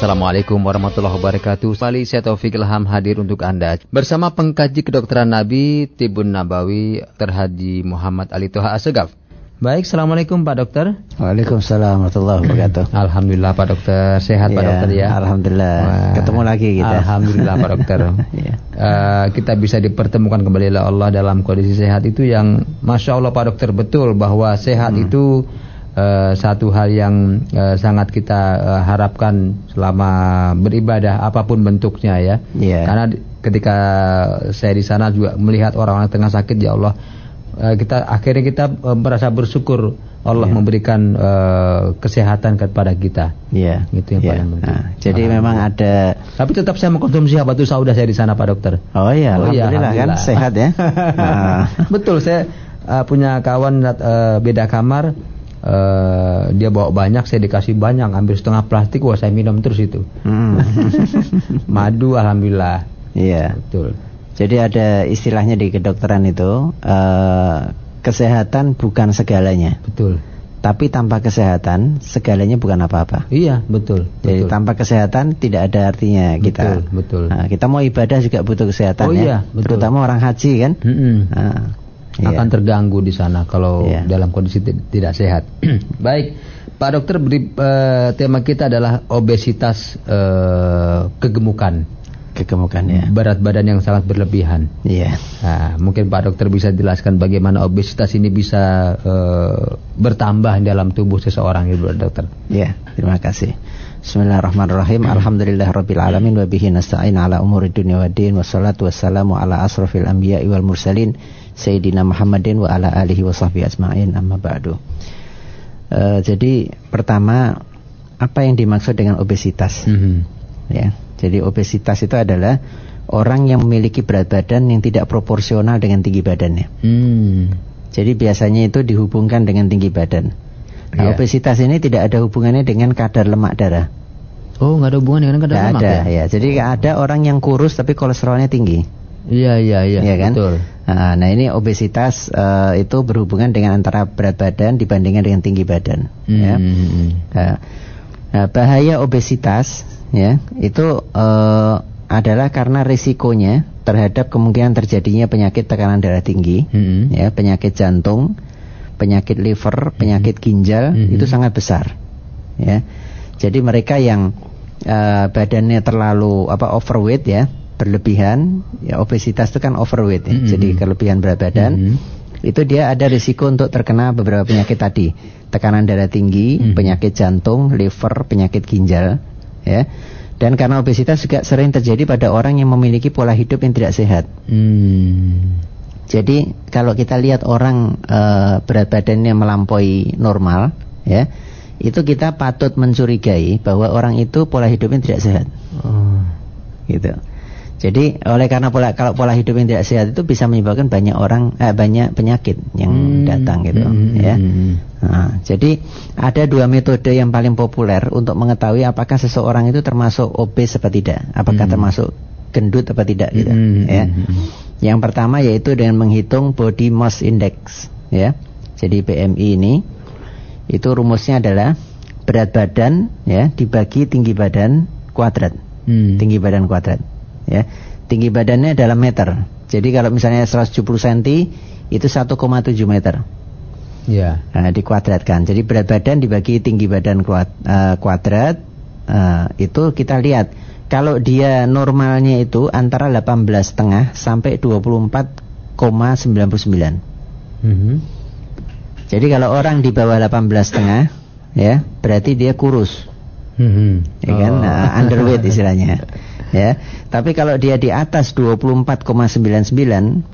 Assalamualaikum warahmatullahi wabarakatuh. Kembali saya Taufik Ilham hadir untuk Anda bersama pengkaji kedokteran Nabi Tibun Nabawi Terhaji Muhammad Ali Toha Asegaf. Baik, Assalamualaikum Pak Dokter. Waalaikumsalam warahmatullahi wabarakatuh. Alhamdulillah Pak Dokter, sehat Pak Ya, Dokter ya. Alhamdulillah. Ketemu lagi kita. Alhamdulillah Pak Dokter. Ya. Eh, kita bisa dipertemukan kembali oleh Allah dalam kondisi sehat itu yang Masya Allah Pak Dokter betul bahwa sehat Hmm. itu eh, satu hal yang eh, sangat kita eh, harapkan selama beribadah apa pun bentuknya ya. Iya. Karena ketika saya di sana juga melihat orang-orang tengah sakit ya Allah eh, kita akhirnya kita eh, merasa bersyukur Allah Iya. memberikan eh, kesehatan kepada kita. Iya. Itu yang Iya. paling penting. Nah, jadi memang ada Tapi tetap saya mengkonsumsi habatus sauda saya di sana Pak Dokter. Oh iya, Oh iya, alhamdulillah, kan alhamdulillah. sehat ya. Nah, Betul, saya uh, punya kawan uh, beda kamar. Uh, dia bawa banyak, saya dikasih banyak, hampir setengah plastik. Wah, saya minum terus itu. hmm. Madu, alhamdulillah. Iya. Betul. Jadi ada istilahnya di kedokteran itu eh, kesehatan bukan segalanya, Betul. tapi tanpa kesehatan segalanya bukan apa-apa. Iya, betul. Jadi betul. tanpa kesehatan tidak ada artinya kita. Betul, betul. Nah, kita mau ibadah juga butuh kesehatan Oh ya. iya, betul. Terutama orang haji kan. Mm-mm. Nah, iya. akan terganggu di sana kalau Iya. dalam kondisi ti- tidak sehat. Baik, Pak Dokter, beri, eh, tema kita adalah obesitas eh, kegemukan, kegemukan ya. berat badan yang sangat berlebihan. Iya. Nah, mungkin Pak Dokter bisa jelaskan bagaimana obesitas ini bisa eh, bertambah dalam tubuh seseorang, Ibu Dokter. Ya, terima kasih. Bismillahirrahmanirrahim. Alhamdulillahirabbil alamin wa bihi nasta'in ala umuri dunya waddin wassalatu wassalamu ala asrofil anbiya'i wal mursalin sayyidina Muhammadin wa ala alihi wa sahbihi ajma'in amma ba'du. Eh, jadi pertama apa yang dimaksud dengan obesitas? Mhm. Ya. Jadi obesitas itu adalah orang yang memiliki berat badan yang tidak proporsional dengan tinggi badannya. Hmm. Jadi biasanya itu dihubungkan dengan tinggi badan. Nah, Iya. obesitas ini tidak ada hubungannya dengan kadar lemak darah. Oh, nggak ada hubungan dengan kadar lemak ada ya? ya. Jadi ada orang yang kurus tapi kolesterolnya tinggi. Iya, iya, iya, Iya kan? betul. Nah, nah, ini obesitas eh, itu berhubungan dengan antara berat badan dibandingkan dengan tinggi badan. Ya. Hmm. Nah, nah, bahaya obesitas ya itu eh, adalah karena risikonya terhadap kemungkinan terjadinya penyakit tekanan darah tinggi, Hmm. ya penyakit jantung, penyakit liver, penyakit ginjal Mhm. itu sangat besar. Ya, jadi mereka yang eh, badannya terlalu apa overweight ya berlebihan, ya obesitas itu kan overweight ya, Mhm. jadi kelebihan berat badan Mhm. itu dia ada risiko untuk terkena beberapa penyakit tadi tekanan darah tinggi Mhm. penyakit jantung liver penyakit ginjal ya dan karena obesitas juga sering terjadi pada orang yang memiliki pola hidup yang tidak sehat Hmm. jadi kalau kita lihat orang eh, berat badannya melampaui normal ya itu kita patut mencurigai bahwa orang itu pola hidupnya tidak sehat Oh. gitu. Jadi oleh karena pola kalau pola hidup yang tidak sehat itu bisa menyebabkan banyak orang eh, banyak penyakit yang Hmm. datang gitu Hmm, ya. hmm, hmm. Nah, jadi ada dua metode yang paling populer untuk mengetahui apakah seseorang itu termasuk obes apa tidak, apakah Hmm. termasuk gendut apa tidak gitu Hmm, ya. hmm, hmm. Yang pertama yaitu dengan menghitung body mass index ya. Jadi BMI ini itu rumusnya adalah berat badan ya dibagi tinggi badan kuadrat Hmm. tinggi badan kuadrat ya. Tinggi badannya dalam meter. Jadi kalau misalnya 170 cm itu 1,7 meter. Ya. nah, dikuadratkan. Jadi berat badan dibagi tinggi badan kuad- eh, kuadrat eh, itu kita lihat. Kalau dia normalnya itu antara 18 setengah sampai 24,99 Mhm. jadi kalau orang di bawah 18 setengah ya berarti dia kurus Mhm. ya kan Oh. Nah, underweight istilahnya ya tapi kalau dia di atas 24,99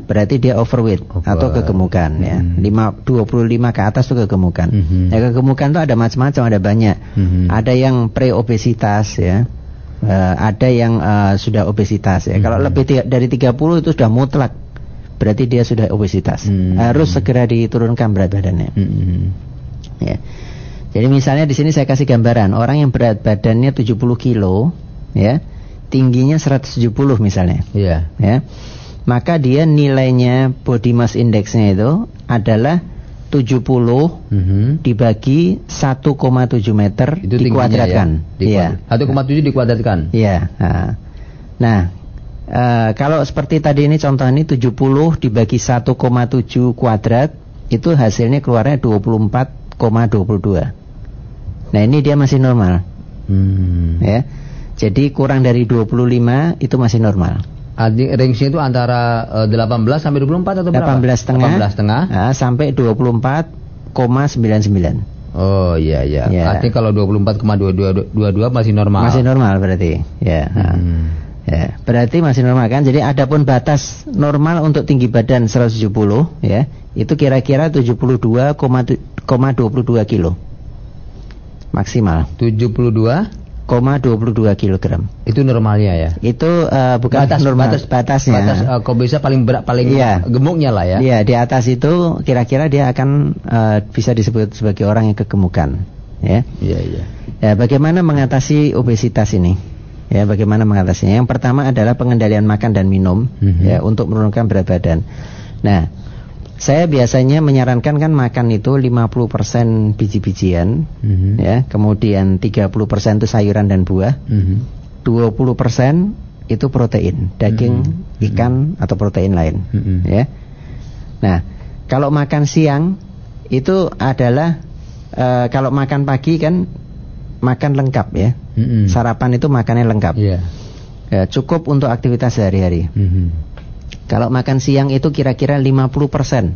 berarti dia overweight Over. atau kegemukan ya Hmm. Lima- 25 ke atas itu kegemukan Mhm. ya kegemukan itu ada macam-macam ada banyak Mhm. ada yang pre-obesitas ya Eh, ada yang eh, sudah obesitas ya kalau Mhm. lebih dari 30 itu sudah mutlak berarti dia sudah obesitas Hmm. harus segera diturunkan berat badannya Mhm. Ya. Jadi misalnya di sini saya kasih gambaran orang yang berat badannya 70 kilo, ya, tingginya 170 misalnya, Iya. ya, maka dia nilainya body mass indexnya itu adalah 70 Mhm. dibagi 1,7 meter Itu dikuadratkan. ya. Iya. Dikuadrat- 1,7 dikuadratkan. Iya. nah. Nah, eh, kalau seperti tadi ini contoh ini 70 dibagi 1,7 kuadrat itu hasilnya keluarnya 24,22. Nah, ini dia masih normal, Hmm. ya. Jadi kurang dari 25 itu masih normal. Range-nya itu antara eh, 18 sampai 24 atau berapa? 18 setengah 18 setengah. nah, sampai 24,99. Oh iya iya. Ya. Artinya kalau 24,22 masih normal. Masih normal berarti. Ya. Hmm. Ya, berarti masih normal kan? Jadi adapun batas normal untuk tinggi badan 170 ya, itu kira-kira 72,22 kilo. Maksimal 72 0,22 kilogram. itu normalnya ya. Itu eh, bukan batas normal, batas batasnya. Batas eh, kok bisa paling berat paling Iya. gemuknya lah ya. Iya, di atas itu kira-kira dia akan eh, bisa disebut sebagai orang yang kegemukan, ya. Iya iya. Ya, bagaimana mengatasi obesitas ini? Ya, bagaimana mengatasinya? Yang pertama adalah pengendalian makan dan minum Mhm. ya untuk menurunkan berat badan. Nah, saya biasanya menyarankan kan makan itu 50% biji-bijian Mhm. ya, kemudian 30% itu sayuran dan buah, Mhm. 20% itu protein, daging, Mhm. ikan atau protein lain Mhm. ya. Nah, kalau makan siang itu adalah eh, kalau makan pagi kan makan lengkap ya. Mhm. Sarapan itu makannya lengkap. Iya. Ya, cukup untuk aktivitas sehari-hari. Mhm. Kalau makan siang itu kira-kira 50%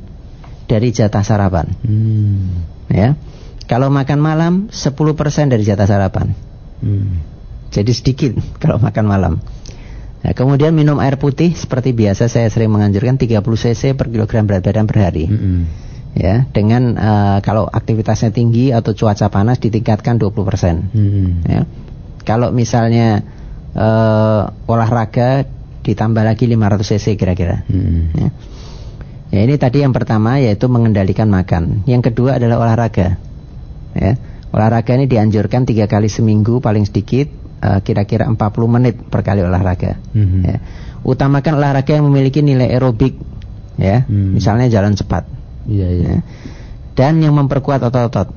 dari jatah sarapan, Hmm. ya. Kalau makan malam 10% dari jatah sarapan. Hmm. Jadi sedikit kalau makan malam. Nah, kemudian minum air putih seperti biasa saya sering menganjurkan 30 cc per kilogram berat badan per hari. Mhm. Ya, dengan eh, kalau aktivitasnya tinggi atau cuaca panas ditingkatkan 20%. Mhm. Ya. Kalau misalnya eh, olahraga ditambah lagi 500 cc kira-kira. Mhm. Ya. Ya, ini tadi yang pertama yaitu mengendalikan makan. Yang kedua adalah olahraga. Ya. Olahraga ini dianjurkan tiga kali seminggu paling sedikit eh, kira-kira 40 menit per kali olahraga. Mhm. Ya. Utamakan olahraga yang memiliki nilai aerobik, ya, Hmm. misalnya jalan cepat. Iya iya. Ya. Dan yang memperkuat otot-otot.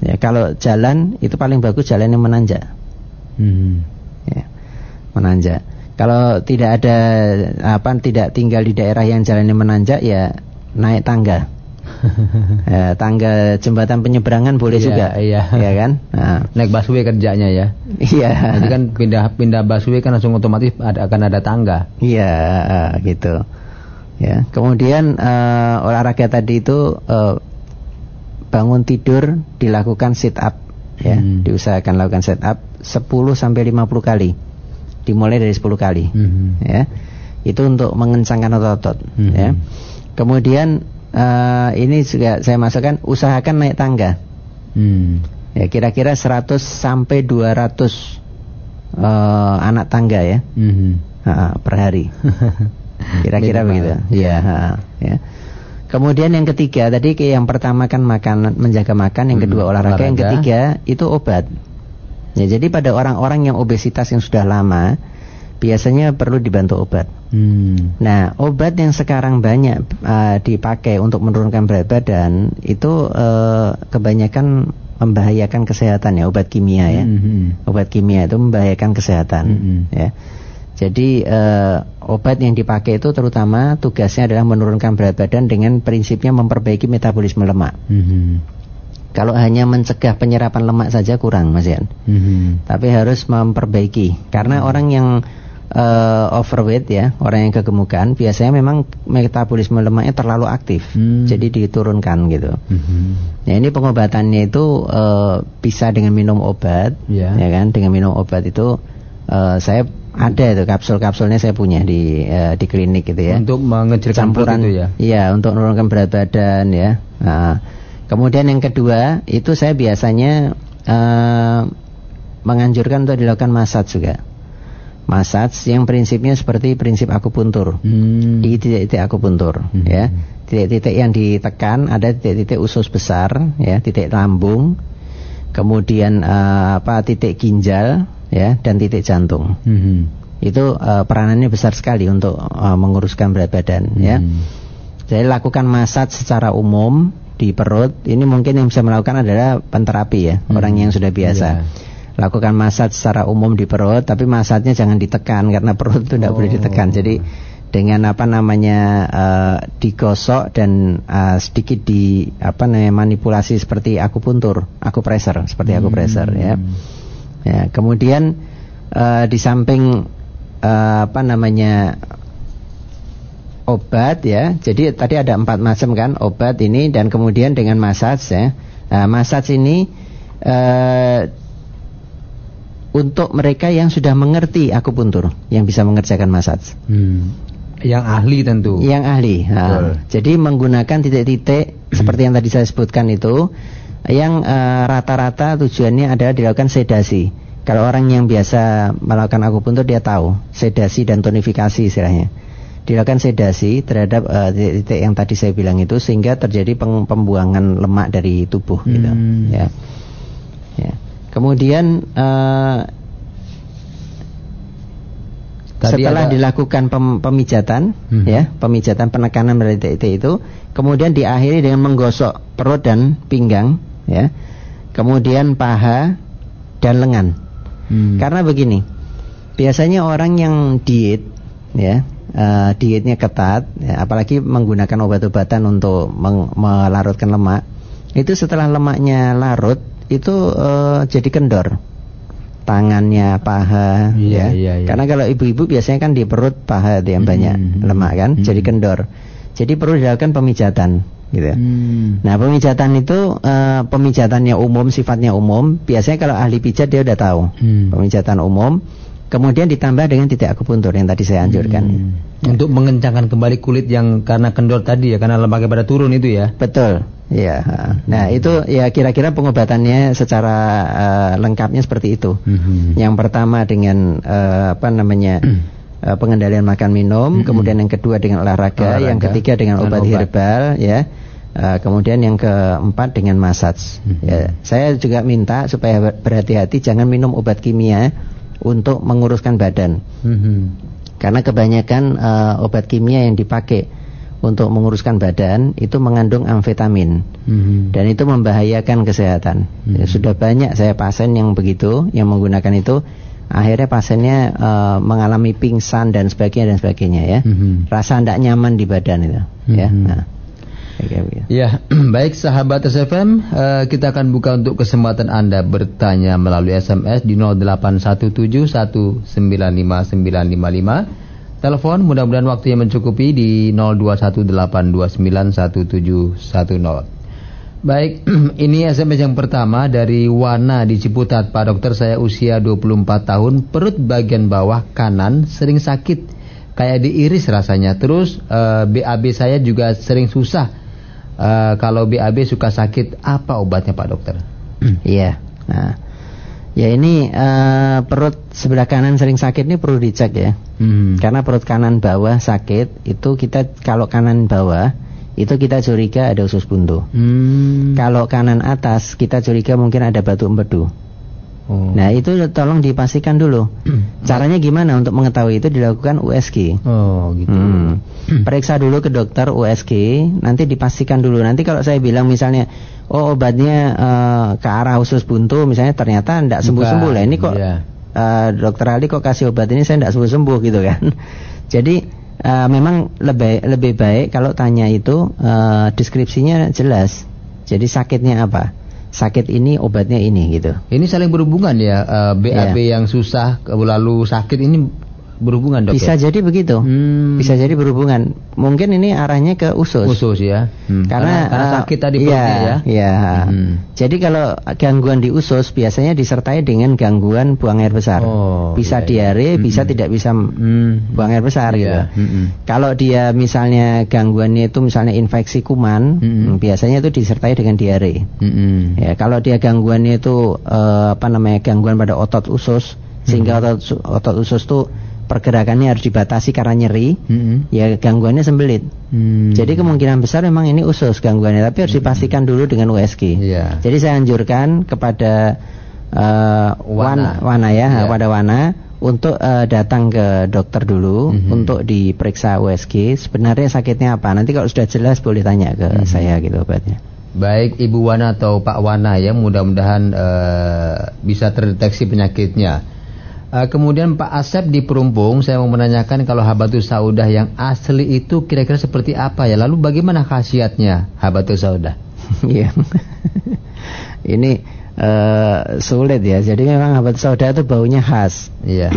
Ya, kalau jalan itu paling bagus jalan yang menanjak. Mhm. Ya, menanjak. Kalau tidak ada apa tidak tinggal di daerah yang jalannya menanjak ya naik tangga. Ya, tangga jembatan penyeberangan boleh Iya, juga. iya. Ya kan? Nah, Naik busway kerjanya ya. iya. Jadi kan pindah pindah busway kan langsung otomatis ada, akan ada tangga. Iya, gitu. Ya, kemudian eh, olahraga tadi itu eh, bangun tidur dilakukan sit up ya, Hmm. diusahakan lakukan sit up 10 sampai 50 kali. Dimulai dari 10 kali. Mhm. Ya. Itu untuk mengencangkan otot-otot Hmm. ya. Kemudian eh, ini juga saya masukkan usahakan naik tangga. Hmm. Ya, kira-kira 100 sampai 200 eh, anak tangga ya. Mhm. Ha, per hari. Kira-kira begitu. Iya, ha, ya. Kemudian yang ketiga tadi kayak yang pertama kan makan menjaga makan, yang Hmm, kedua olahraga, yang olahraga. ketiga itu obat. Ya, jadi pada orang-orang yang obesitas yang sudah lama biasanya perlu dibantu obat. Hmm. Nah, obat yang sekarang banyak uh, dipakai untuk menurunkan berat badan itu uh, kebanyakan membahayakan kesehatan ya, obat kimia ya. Mhm. Obat kimia itu membahayakan kesehatan Mhm. ya. Jadi eh, obat yang dipakai itu terutama tugasnya adalah menurunkan berat badan dengan prinsipnya memperbaiki metabolisme lemak. Mhm. Kalau hanya mencegah penyerapan lemak saja kurang, Mas Ian. Mhm. Tapi harus memperbaiki karena orang yang eh, overweight ya, orang yang kegemukan biasanya memang metabolisme lemaknya terlalu aktif. Hmm. Jadi diturunkan gitu. Mhm. Nah ini pengobatannya itu eh, bisa dengan minum obat, Ya. kan? Dengan minum obat itu eh, saya ada itu kapsul-kapsulnya saya punya di eh, di klinik gitu ya. Untuk mengecilkan Campuran itu ya. Iya untuk menurunkan berat badan ya. Nah, kemudian yang kedua itu saya biasanya eh, menganjurkan untuk dilakukan massage juga. Massage yang prinsipnya seperti prinsip akupuntur Hmm. di titik-titik akupuntur Hmm. ya titik-titik yang ditekan ada titik-titik usus besar ya titik lambung kemudian eh, apa titik ginjal ya dan titik jantung Mhm. itu eh, peranannya besar sekali untuk eh, menguruskan berat badan ya Hmm. Jadi lakukan massage secara umum di perut. Ini mungkin yang bisa melakukan adalah penterapi ya, Hmm. orang yang sudah biasa. Iya. Lakukan massage secara umum di perut, tapi massage-nya jangan ditekan karena perut itu tidak Oh. boleh ditekan. Jadi dengan apa namanya eh, digosok dan eh, sedikit di apa namanya manipulasi seperti akupuntur, akupressor, seperti akupressor ya. Hmm. Ya, kemudian eh, di samping eh, apa namanya obat ya. Jadi tadi ada empat macam kan obat ini dan kemudian dengan massage ya. Nah, massage ini eh, untuk mereka yang sudah mengerti akupuntur, yang bisa mengerjakan massage, Hmm. Yang ahli tentu. yang ahli. Nah, jadi menggunakan titik-titik seperti yang tadi saya sebutkan itu, yang eh, rata-rata tujuannya adalah dilakukan sedasi. Kalau orang yang biasa melakukan akupuntur dia tahu sedasi dan tonifikasi istilahnya. Dilakukan sedasi terhadap eh, titik-titik yang tadi saya bilang itu sehingga terjadi pembuangan lemak dari tubuh gitu. Hmm. Ya. Ya. Kemudian Tadi setelah ada- dilakukan pem- pemijatan, Mhm. ya, pemijatan penekanan dari titik itu, kemudian diakhiri dengan menggosok perut dan pinggang, ya, kemudian paha dan lengan. Hmm. Karena begini, biasanya orang yang diet, ya, eh, dietnya ketat, ya, apalagi menggunakan obat-obatan untuk meng- melarutkan lemak, itu setelah lemaknya larut, itu eh, jadi kendor tangannya, paha, Iya, ya. iya, iya. Karena kalau ibu-ibu biasanya kan di perut paha itu yang Hmm, banyak hmm, lemak kan, hmm. jadi kendor. Jadi perlu dilakukan pemijatan, gitu. ya. Hmm. Nah pemijatan itu eh, pemijatannya umum, sifatnya umum. Biasanya kalau ahli pijat dia udah tahu Hmm. pemijatan umum. Kemudian ditambah dengan titik akupuntur yang tadi saya anjurkan. Hmm. Untuk mengencangkan kembali kulit yang karena kendor tadi ya, karena lemaknya pada turun itu ya. Betul. Ha. Nah itu ya kira-kira pengobatannya secara eh, lengkapnya seperti itu. Hmm. Yang pertama dengan eh, apa namanya eh, pengendalian makan minum, Mm-mm. kemudian yang kedua dengan olahraga, Olahraga. yang ketiga dengan obat, obat. herbal, ya. Eh, kemudian yang keempat dengan massage. Mm-mm. Ya, saya juga minta supaya ber- berhati-hati jangan minum obat kimia untuk menguruskan badan. Hmm. Karena kebanyakan eh, obat kimia yang dipakai untuk menguruskan badan itu mengandung amfetamin Hmm. dan itu membahayakan kesehatan. Hmm. Ya, sudah banyak saya pasien yang begitu, yang menggunakan itu, akhirnya pasiennya eh, mengalami pingsan dan sebagainya dan sebagainya ya. Hmm. Rasa tidak nyaman di badan itu, ya. Mhm. Nah, kayak begitu. Ya, baik sahabat SFM, eh, kita akan buka untuk kesempatan Anda bertanya melalui SMS di 0817195955. Telepon mudah-mudahan waktunya mencukupi di 0218291710. Baik, ini SMS yang pertama dari Wana di Ciputat. Pak dokter, saya usia 24 tahun, perut bagian bawah kanan sering sakit, kayak diiris rasanya. Terus eh, BAB saya juga sering susah. Eh, kalau BAB suka sakit, apa obatnya Pak dokter? Iya. Nah, ya ini eh, perut sebelah kanan sering sakit ini perlu dicek ya. Hmm. Karena perut kanan bawah sakit itu kita kalau kanan bawah itu kita curiga ada usus buntu. Hmm. Kalau kanan atas kita curiga mungkin ada batu empedu. Oh. Nah itu tolong dipastikan dulu. Caranya gimana untuk mengetahui itu dilakukan USG. Oh, gitu. Hmm. Periksa dulu ke dokter USG, nanti dipastikan dulu. Nanti kalau saya bilang misalnya, oh obatnya eh, ke arah usus buntu, misalnya ternyata tidak sembuh-sembuh lah. Ini kok Iya. eh, dokter Ali kok kasih obat ini saya tidak sembuh-sembuh gitu kan. Jadi eh, memang lebih lebih baik kalau tanya itu eh, deskripsinya jelas. Jadi sakitnya apa? Sakit ini obatnya ini gitu. Ini saling berhubungan ya, eh, BAB Iya. yang susah lalu sakit ini berhubungan dok Bisa ya? jadi begitu. Hmm. Bisa jadi berhubungan. Mungkin ini arahnya ke usus. Khusus ya. Hmm. Karena, karena eh, sakit tadi iya, perutnya ya. Iya. Hmm. Jadi kalau gangguan di usus biasanya disertai dengan gangguan buang air besar. Oh, bisa iya, iya. diare, bisa Mm-mm. tidak bisa Hmm. buang air besar Iya. gitu. Mm-mm. Kalau dia misalnya gangguannya itu misalnya infeksi kuman, hmm, biasanya itu disertai dengan diare. Mm-mm. Ya, kalau dia gangguannya itu eh, apa namanya gangguan pada otot usus, sehingga Mm-hmm. otot otot usus tuh pergerakannya harus dibatasi karena nyeri, Mm-mm. ya gangguannya sembelit. Hmm. Jadi kemungkinan besar memang ini usus gangguannya, tapi harus dipastikan dulu dengan USG. Iya. Jadi saya anjurkan kepada eh, Wana. wana, ya, Iya. pada wana untuk uh, datang ke dokter dulu mm-hmm. untuk diperiksa USG sebenarnya sakitnya apa nanti kalau sudah jelas boleh tanya ke mm-hmm. saya gitu obatnya baik Ibu Wana atau Pak Wana ya mudah-mudahan uh, bisa terdeteksi penyakitnya uh, kemudian Pak Asep di Perumpung saya mau menanyakan kalau habatus saudah yang asli itu kira-kira seperti apa ya lalu bagaimana khasiatnya habatus saudah Iya ini uh, sulit ya. Jadi memang habat sauda itu baunya khas. Iya.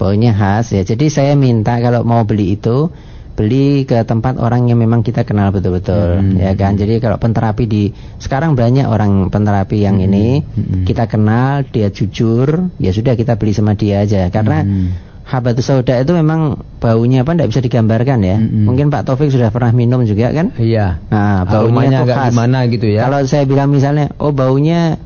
baunya khas ya. Jadi saya minta kalau mau beli itu beli ke tempat orang yang memang kita kenal betul-betul hmm. ya kan. Jadi kalau penterapi di sekarang banyak orang penterapi yang hmm. ini hmm. kita kenal, dia jujur, ya sudah kita beli sama dia aja karena hmm habatus sauda itu memang baunya apa tidak bisa digambarkan ya. Mm-hmm. Mungkin Pak Taufik sudah pernah minum juga kan? Iya. Nah, baunya agak gimana gitu ya. Kalau saya bilang misalnya, oh baunya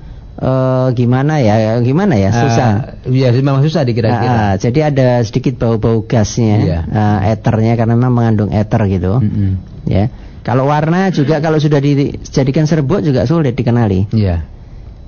uh, gimana ya? Gimana ya? Susah. Uh, ya memang susah dikira-kira. Uh, jadi ada sedikit bau-bau gasnya, iya. uh, eternya karena memang mengandung eter gitu. Mm-hmm. Ya. Kalau warna juga kalau sudah dijadikan serbuk juga sulit dikenali. Iya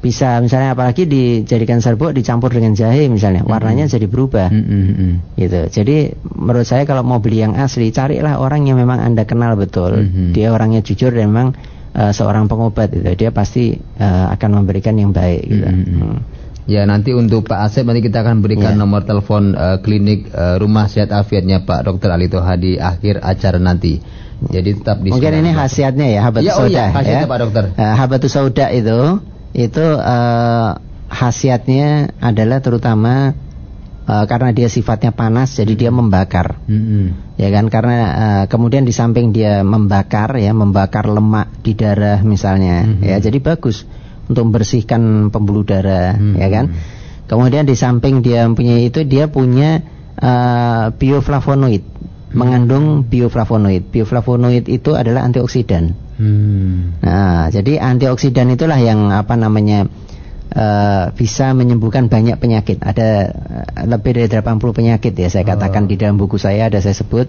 bisa misalnya apalagi dijadikan serbuk dicampur dengan jahe misalnya warnanya mm -hmm. jadi berubah mm -hmm. gitu jadi menurut saya kalau mau beli yang asli carilah orang yang memang anda kenal betul mm -hmm. dia orangnya jujur dan memang uh, seorang pengobat itu dia pasti uh, akan memberikan yang baik gitu mm -hmm. hmm. Ya nanti untuk Pak Asep nanti kita akan berikan ya. nomor telepon uh, klinik uh, Rumah Sehat Afiatnya Pak Dr. Ali Toha di akhir acara nanti. Jadi tetap di Mungkin ini khasiatnya ya habatus ya, oh iya, ya. Pak Dokter. Uh, habatus sauda itu itu uh, khasiatnya adalah terutama uh, karena dia sifatnya panas jadi dia membakar mm-hmm. ya kan karena uh, kemudian di samping dia membakar ya membakar lemak di darah misalnya mm-hmm. ya jadi bagus untuk membersihkan pembuluh darah mm-hmm. ya kan kemudian di samping dia punya itu dia punya uh, bioflavonoid mm-hmm. mengandung bioflavonoid bioflavonoid itu adalah antioksidan Hmm. Nah, jadi antioksidan itulah yang apa namanya uh, bisa menyembuhkan banyak penyakit. Ada uh, lebih dari 80 penyakit ya saya katakan oh. di dalam buku saya ada saya sebut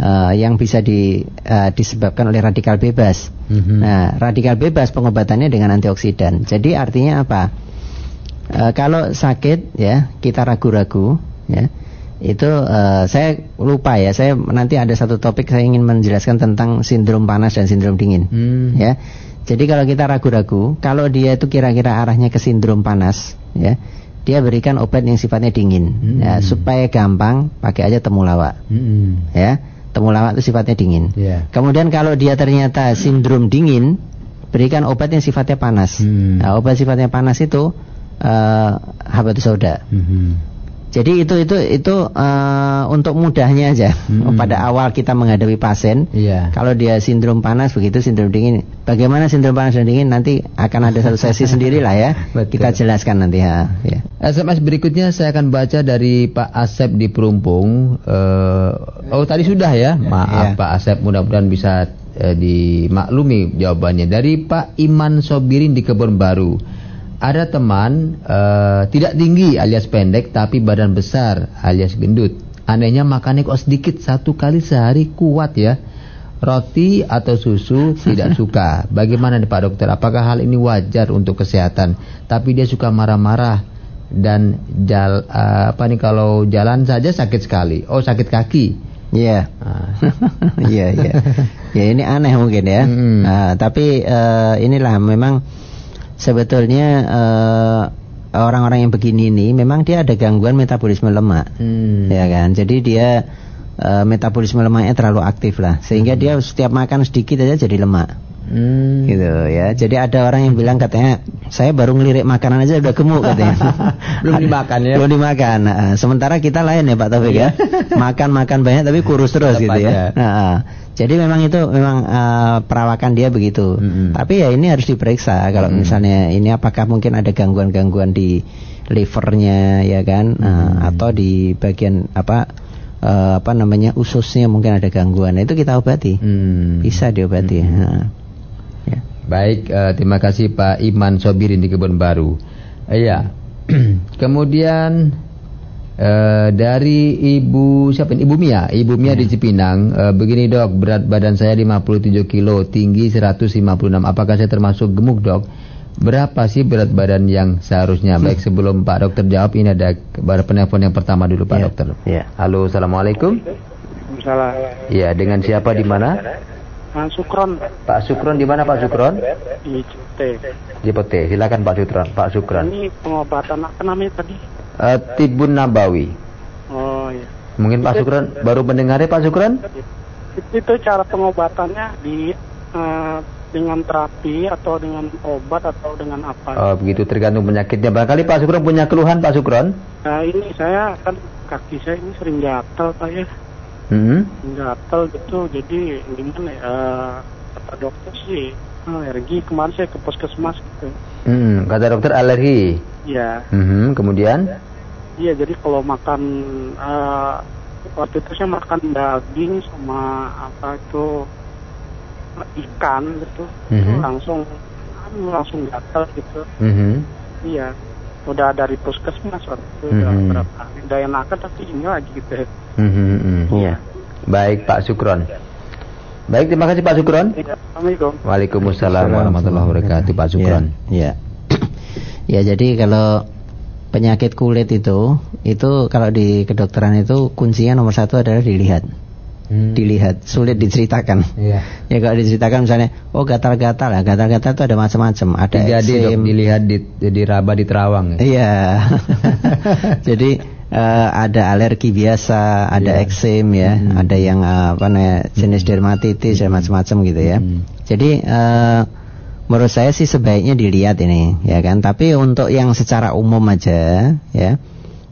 uh, yang bisa di, uh, disebabkan oleh radikal bebas. Mm-hmm. Nah, radikal bebas pengobatannya dengan antioksidan. Jadi artinya apa? Uh, kalau sakit ya kita ragu-ragu ya itu uh, saya lupa ya saya nanti ada satu topik saya ingin menjelaskan tentang sindrom panas dan sindrom dingin hmm. ya jadi kalau kita ragu-ragu kalau dia itu kira-kira arahnya ke sindrom panas ya dia berikan obat yang sifatnya dingin hmm. ya supaya gampang pakai aja temulawak hmm. ya temulawak itu sifatnya dingin yeah. kemudian kalau dia ternyata sindrom dingin berikan obat yang sifatnya panas hmm. nah, obat sifatnya panas itu uh, habatus sauda hmm. Jadi itu itu itu uh, untuk mudahnya aja. Hmm. Pada awal kita menghadapi pasien, yeah. kalau dia sindrom panas begitu sindrom dingin, bagaimana sindrom panas dan dingin nanti akan ada satu sesi sendiri lah ya. Betul. Kita jelaskan nanti ya. ya. SMS berikutnya saya akan baca dari Pak Asep di Perumpung. Uh, oh tadi sudah ya, maaf yeah. Pak Asep mudah-mudahan bisa uh, dimaklumi jawabannya dari Pak Iman Sobirin di Kebun Baru ada teman uh, tidak tinggi alias pendek tapi badan besar alias gendut. Anehnya makannya kok sedikit satu kali sehari kuat ya. Roti atau susu tidak suka. Bagaimana nih Pak Dokter? Apakah hal ini wajar untuk kesehatan? Tapi dia suka marah-marah dan jal, uh, apa nih kalau jalan saja sakit sekali. Oh sakit kaki. Iya. Ah. Iya iya. Ya ini aneh mungkin ya. -hmm. uh, tapi uh, inilah memang sebetulnya uh, orang-orang yang begini ini memang dia ada gangguan metabolisme lemak, hmm. ya kan. Jadi dia uh, metabolisme lemaknya terlalu aktif lah, sehingga hmm. dia setiap makan sedikit aja jadi lemak. Hmm. gitu ya jadi ada orang yang bilang katanya saya baru ngelirik makanan aja udah gemuk katanya belum dimakan ya belum dimakan nah, sementara kita lain ya Pak Taufik ya iya. makan makan banyak tapi kurus terus gitu ya nah, jadi memang itu memang uh, perawakan dia begitu. Mm-hmm. Tapi ya ini harus diperiksa kalau mm-hmm. misalnya ini apakah mungkin ada gangguan-gangguan di livernya ya kan mm-hmm. uh, atau di bagian apa uh, apa namanya ususnya mungkin ada gangguan. Nah, itu kita obati. Mm-hmm. Bisa diobati. Mm-hmm. Nah, ya. Baik, uh, terima kasih Pak Iman Sobirin di Kebun Baru. Iya. Uh, Kemudian Uh, dari Ibu siapa ini? Ibu Mia, Ibu Mia di Cipinang. Uh, begini dok, berat badan saya 57 kilo, tinggi 156. Apakah saya termasuk gemuk dok? Berapa sih berat badan yang seharusnya? Baik sebelum Pak Dokter jawab ini ada penelpon yang pertama dulu Pak Ya, Dokter. ya. Halo, assalamualaikum. Salah. Iya, dengan siapa di mana? Nah, Sukron Pak Sukron di mana Pak Sukron? di. Di PT. Silakan Pak Sukron. Pak Sukron. Ini pengobatan apa namanya tadi? Eh, Tibun Nabawi. Oh iya. Mungkin Pak Sukron baru mendengar ya Pak Sukron? Itu, cara pengobatannya di eh, dengan terapi atau dengan obat atau dengan apa? Oh, begitu tergantung penyakitnya. Barangkali Pak Sukron punya keluhan Pak Sukron? Nah ini saya kan kaki saya ini sering gatal pak ya, Hmm. gatal gitu. Jadi gimana ya? eh, kata dokter sih alergi. Kemarin saya ke puskesmas gitu. Hmm, kata dokter alergi. Ya, Hmm, kemudian? iya jadi kalau makan eh, waktu itu saya makan daging sama apa itu ikan gitu, Mhm. langsung langsung gatal gitu. Mhm. Iya, udah dari puskesmas waktu itu udah Mhm. berapa. Udah enakan tapi ini lagi gitu. Mhm, mhm. Iya. Baik Pak Sukron. Baik, terima kasih Pak Sukron. Iya, Assalamualaikum. Waalaikumsalam warahmatullahi wabarakatuh Pak Sukron. Ya. Ya. ya, jadi kalau penyakit kulit itu, itu kalau di kedokteran itu kuncinya nomor satu adalah dilihat. Hmm. Dilihat, sulit diceritakan. Iya. Ya kalau diceritakan misalnya, oh gatal-gatal ya, gatal-gatal itu ada macam-macam. Ada Jadi dok, dilihat di, di Raba di Terawang. ya? Iya. Jadi eh, ada alergi biasa, ada Iya. eksem ya, Hmm. ada yang eh, apa namanya jenis dermatitis dan macam-macam gitu ya. Hmm. Jadi eh, menurut saya sih sebaiknya dilihat ini, ya kan. Tapi untuk yang secara umum aja, ya,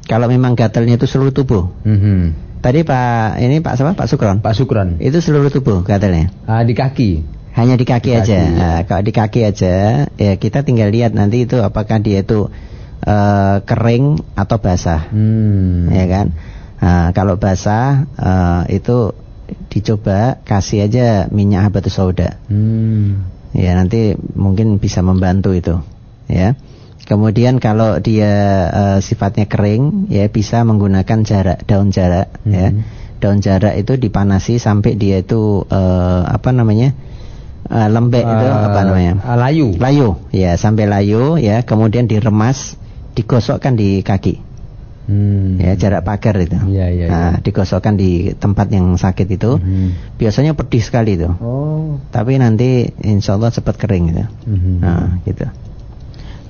kalau memang gatalnya itu seluruh tubuh. Mhm. Tadi Pak ini Pak siapa? Pak Sukron. Pak Sukron. Itu seluruh tubuh gatalnya. Ah, di kaki. Hanya di kaki Di aja. kaki. Nah, kalau di kaki aja, ya kita tinggal lihat nanti itu apakah dia itu eh, kering atau basah, Hmm. ya kan? Nah, kalau basah eh, itu dicoba kasih aja minyak habatus sauda. Hmm. Ya nanti mungkin bisa membantu itu, ya. Kemudian kalau dia eh, sifatnya kering, ya bisa menggunakan jarak daun jarak, ya. Mhm. Daun jarak itu dipanasi sampai dia itu eh, apa namanya eh, lembek itu Ah, apa namanya? ah, layu. Layu, ya sampai layu, ya. Kemudian diremas, digosokkan di kaki, Hmm. ya jarak pagar itu. Iya, iya, Nah, iya. digosokkan di tempat yang sakit itu. Mhm. Biasanya pedih sekali itu. Oh. Tapi nanti insya Allah cepat kering gitu. Mhm. Nah, gitu.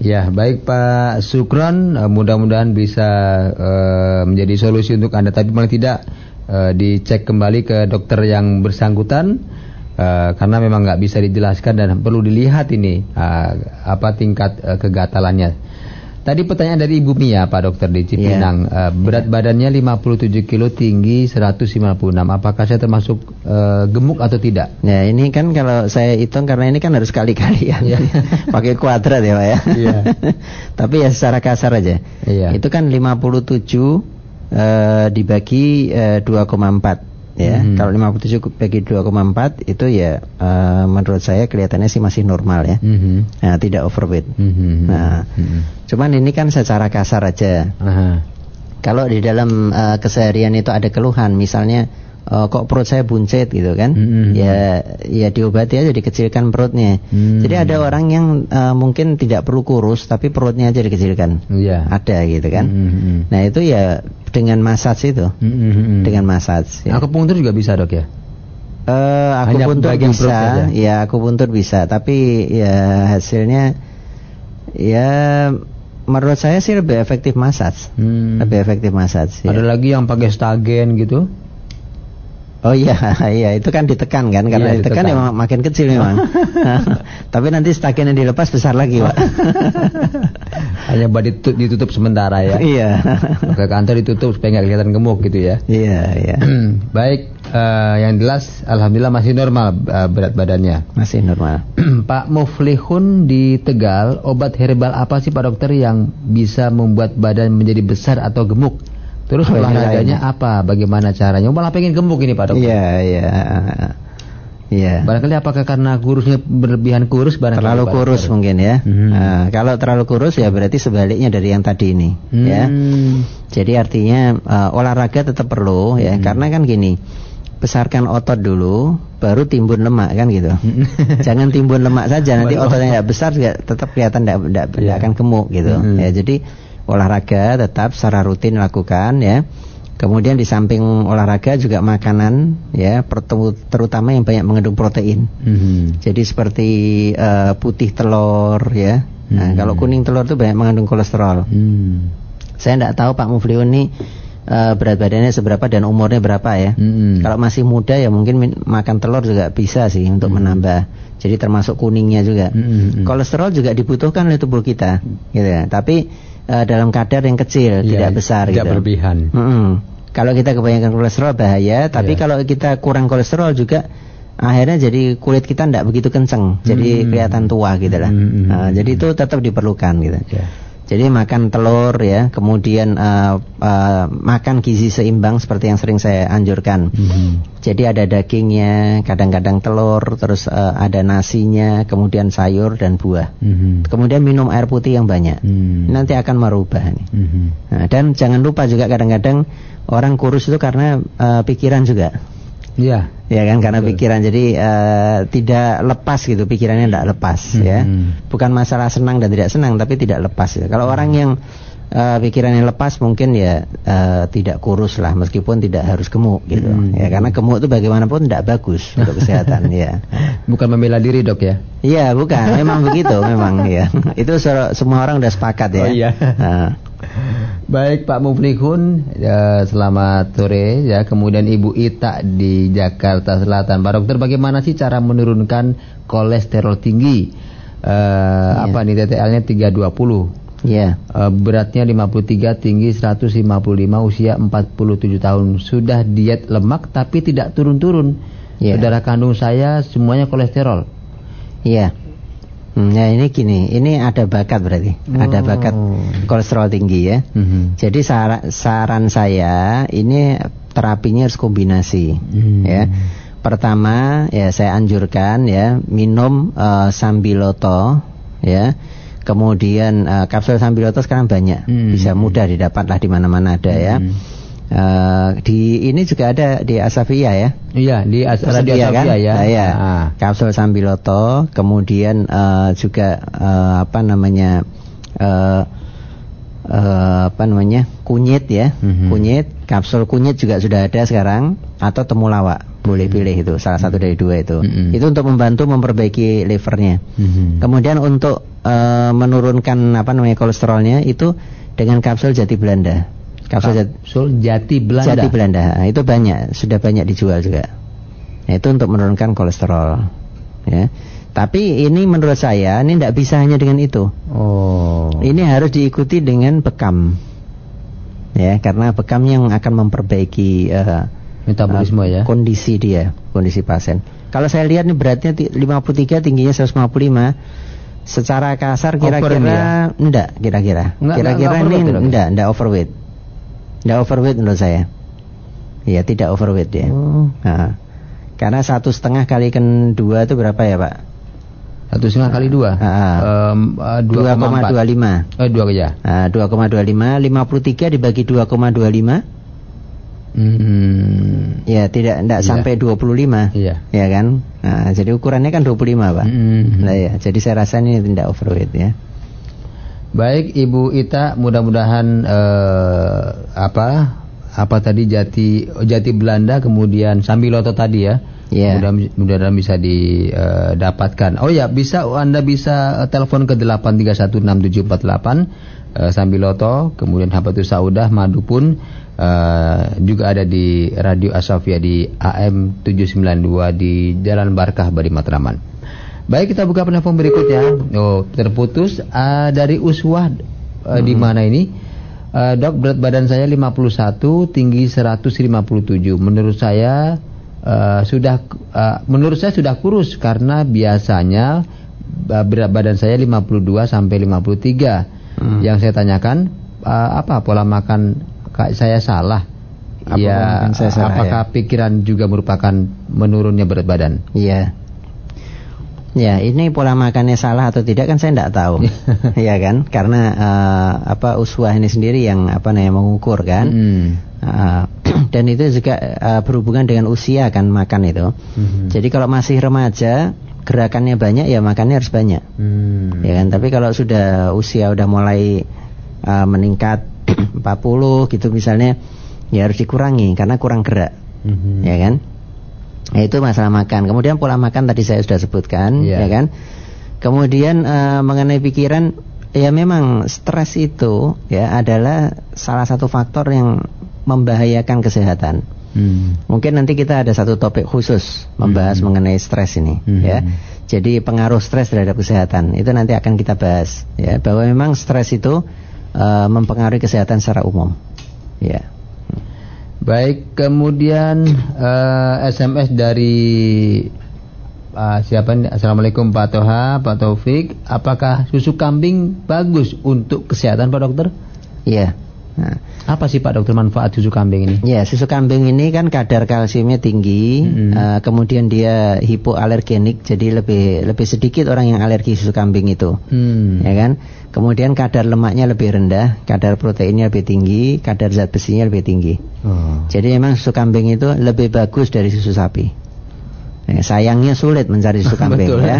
Ya, baik Pak Sukron, Eh, mudah-mudahan bisa eh, menjadi solusi untuk Anda. Tapi paling tidak eh, dicek kembali ke dokter yang bersangkutan eh, karena memang nggak bisa dijelaskan dan perlu dilihat ini apa tingkat kegatalannya. Tadi pertanyaan dari Ibu Mia Pak Dokter di Cipinang, Eh, berat badannya 57 kilo, tinggi 156. Apakah saya termasuk eh, gemuk atau tidak? Ya ini kan kalau saya hitung karena ini kan harus kali-kali ya, Iya. pakai kuadrat ya pak ya. Iya. Tapi ya secara kasar aja. Iya. Itu kan 57 eh, dibagi eh, 2,4 ya. Mhm. Kalau 57 bagi 2,4 itu ya eh, menurut saya kelihatannya sih masih normal ya. Mhm. Nah, tidak overweight. Mhm. Nah, Mhm. cuman ini kan secara kasar aja. Aha. Kalau di dalam eh, keseharian itu ada keluhan, misalnya eh, kok perut saya buncit gitu kan, Mm-mm. ya ya diobati aja dikecilkan perutnya. Hmm. Jadi ada orang yang eh, mungkin tidak perlu kurus, tapi perutnya aja dikecilkan. Iya. Ada gitu kan. Mm-mm. Nah itu ya dengan massage itu, Mm-mm. dengan massage. Ya. Akupunktur juga bisa dok ya? Eh, aku Hanya puntur bisa, ya aku puntur bisa, tapi ya hasilnya ya menurut saya sih lebih efektif massage, Hmm. lebih efektif massage. ya. Ada lagi yang pakai stagen gitu? Oh iya, iya itu kan ditekan kan, karena Iya, ditekan ditekan. ya makin kecil memang. Tapi nanti stakin yang dilepas besar lagi, Pak. Hanya buat ditutup, ditutup sementara ya? Iya. Ke kantor ditutup supaya nggak kelihatan gemuk gitu ya? Iya, iya. Baik, eh, yang jelas Alhamdulillah masih normal eh, berat badannya. Masih normal. Pak Muflihun di Tegal, obat herbal apa sih Pak Dokter yang bisa membuat badan menjadi besar atau gemuk? Terus Oh, olahraganya apa? Bagaimana caranya? Malah pengen gemuk ini Pak Dokter. Iya, iya. Iya. Barangkali apakah karena kurusnya berlebihan kurus barangkali Terlalu Pak kurus mungkin ya. Hmm. Nah, kalau terlalu kurus ya berarti sebaliknya dari yang tadi ini, ya. Hmm. Jadi artinya eh, olahraga tetap perlu ya, Hmm. karena kan gini, besarkan otot dulu, baru timbun lemak kan gitu. Jangan timbun lemak saja, nanti ototnya tidak besar juga tetap kelihatan tidak tidak akan gemuk gitu. Mm-hmm. Ya, jadi olahraga tetap secara rutin lakukan ya. Kemudian di samping olahraga juga makanan ya, terutama yang banyak mengandung protein. Mhm. Jadi seperti eh, putih telur ya. Nah, Hmm. kalau kuning telur itu banyak mengandung kolesterol. Hmm. Saya tidak tahu Pak Mufliun ini eh, berat badannya seberapa dan umurnya berapa ya. Mhm. Kalau masih muda ya mungkin makan telur juga bisa sih untuk menambah. Jadi termasuk kuningnya juga. Mhm. Kolesterol juga dibutuhkan oleh tubuh kita, gitu ya. Tapi eh, dalam kadar yang kecil, Iya, tidak besar tidak gitu. berlebihan. Mm-mm. Kalau kita kebanyakan kolesterol bahaya, tapi Iya. kalau kita kurang kolesterol juga akhirnya jadi kulit kita tidak begitu kenceng, jadi Hmm. kelihatan tua gitu lah. Hmm. Nah, jadi itu tetap diperlukan gitu. Ya. Jadi makan telur ya, kemudian eh, eh, makan gizi seimbang seperti yang sering saya anjurkan. Mhm. Jadi ada dagingnya, kadang-kadang telur, terus eh, ada nasinya, kemudian sayur dan buah. Mhm. Kemudian minum air putih yang banyak. Hmm. Nanti akan merubah nih. Mhm. Nah, dan jangan lupa juga kadang-kadang orang kurus itu karena eh, pikiran juga. Ya. Ya kan karena Betul. pikiran jadi eh, tidak lepas gitu pikirannya tidak lepas ya. Hmm. Bukan masalah senang dan tidak senang tapi tidak lepas ya. Kalau orang yang eh, pikirannya lepas mungkin ya eh, tidak kurus lah meskipun tidak harus gemuk gitu. Hmm. Ya karena gemuk itu bagaimanapun tidak bagus untuk kesehatan ya. Bukan membela diri dok ya? Iya bukan, memang begitu, memang ya. Itu se- semua orang udah sepakat ya. Oh, iya. Baik Pak Muflihun, ya, selamat sore ya. Kemudian Ibu Ita di Jakarta Selatan. Pak Dokter, bagaimana sih cara menurunkan kolesterol tinggi? Eh, Iya. Apa nih TTL-nya 320? Ya. Eh, beratnya 53, tinggi 155, usia 47 tahun. Sudah diet lemak tapi tidak turun-turun. Iya. Darah kandung saya semuanya kolesterol. Iya. Hmm, ya ini gini, ini ada bakat berarti, ada Oh. bakat kolesterol tinggi ya. Mhm. Jadi sara- saran saya ini terapinya harus kombinasi, Hmm. ya. Pertama ya saya anjurkan ya minum eh, sambiloto, ya. Kemudian eh, kapsul sambiloto sekarang banyak, Hmm. bisa mudah didapat lah di mana-mana ada ya. Hmm. Eh, di ini juga ada di Asafia ya. Iya, di as Radio Tersedia kan? Asafia ya. Nah, ya. Ah. Kapsul sambiloto, kemudian eh, juga eh, apa namanya eh, eh, apa namanya kunyit ya, Mhm. kunyit, kapsul kunyit juga sudah ada sekarang, atau temulawak, boleh pilih itu salah satu dari dua itu. Mhm. Itu untuk membantu memperbaiki livernya. Mhm. Kemudian untuk eh, menurunkan apa namanya kolesterolnya itu dengan kapsul jati Belanda. Kapsul jati, Kapsul Jati Belanda. Jati Belanda. Nah, itu banyak, sudah banyak dijual juga. Nah, itu untuk menurunkan kolesterol. Ya. Tapi ini menurut saya ini tidak bisa hanya dengan itu. Oh. Ini harus diikuti dengan bekam. Ya, karena bekam yang akan memperbaiki eh, Metabolisme eh, ya. kondisi dia, kondisi pasien. Kalau saya lihat nih beratnya ti- 53, tingginya 155. Secara kasar kira-kira enggak kira-kira. Enggak, Kira-kira enggak ini ya, dok? enggak, enggak overweight. Enggak overweight menurut saya. Iya, tidak overweight ya. Oh. Nah, karena satu setengah kali kan dua itu berapa ya Pak? Satu setengah kali dua. Ah. Em, eh, 2,4. 2,25. Eh dua ya. Nah, 2,25, 53 dibagi 2,25 Hmm. Ya tidak tidak Iya. sampai 25 Iya. Ya kan nah, Jadi ukurannya kan 25 Pak Hmm. Nah, ya, Jadi saya rasa ini tidak overweight ya Baik Ibu Ita, mudah-mudahan eh, apa apa tadi jati Jati Belanda kemudian Sambiloto tadi ya. Iya. Mudah- Mudah-mudahan bisa didapatkan. Oh ya, bisa Anda bisa eh, telepon ke 8316748 eh, Sambiloto, kemudian Habatus Saudah Madu pun eh, juga ada di Radio Asafia di AM 792 di Jalan Barkah Bari Matraman. Baik kita buka penelpon berikutnya. Oh terputus Ah, dari Uswah eh, di mana ini? Eh, dok berat badan saya 51, tinggi 157. Menurut saya eh, sudah eh, menurut saya sudah kurus karena biasanya eh, berat badan saya 52 sampai 53. Hmm. Yang saya tanyakan eh, apa pola makan Kak, saya salah? Apa ya, saya salah, apakah pikiran juga merupakan menurunnya berat badan? Iya Ya, ini pola makannya salah atau tidak kan saya tidak tahu, ya kan? Karena uh, apa uswah ini sendiri yang apa namanya mengukur kan, mm. uh, dan itu juga uh, berhubungan dengan usia kan makan itu. Mm. Jadi kalau masih remaja gerakannya banyak ya makannya harus banyak, mm. ya kan? Tapi kalau sudah usia udah mulai uh, meningkat 40 gitu misalnya, ya harus dikurangi karena kurang gerak, mm. ya kan? Ya, itu masalah makan. Kemudian pola makan tadi saya sudah sebutkan, yeah. ya kan. Kemudian uh, mengenai pikiran, ya memang stres itu ya adalah salah satu faktor yang membahayakan kesehatan. Hmm. Mungkin nanti kita ada satu topik khusus membahas hmm. mengenai stres ini, hmm. ya. Jadi pengaruh stres terhadap kesehatan itu nanti akan kita bahas, ya. Bahwa memang stres itu uh, mempengaruhi kesehatan secara umum, ya. Baik, kemudian uh, eh, SMS dari uh, siapa ini? Assalamualaikum Pak Toha, Pak Taufik. Apakah susu kambing bagus untuk kesehatan Pak Dokter? Iya. Nah. Apa sih Pak Dokter manfaat susu kambing ini? Ya, susu kambing ini kan kadar kalsiumnya tinggi, hmm. uh, kemudian dia hipoalergenik, jadi lebih lebih sedikit orang yang alergi susu kambing itu, hmm. ya kan? Kemudian kadar lemaknya lebih rendah, kadar proteinnya lebih tinggi, kadar zat besinya lebih tinggi. Oh. Jadi memang susu kambing itu lebih bagus dari susu sapi. Ya, sayangnya sulit mencari susu kambing ya.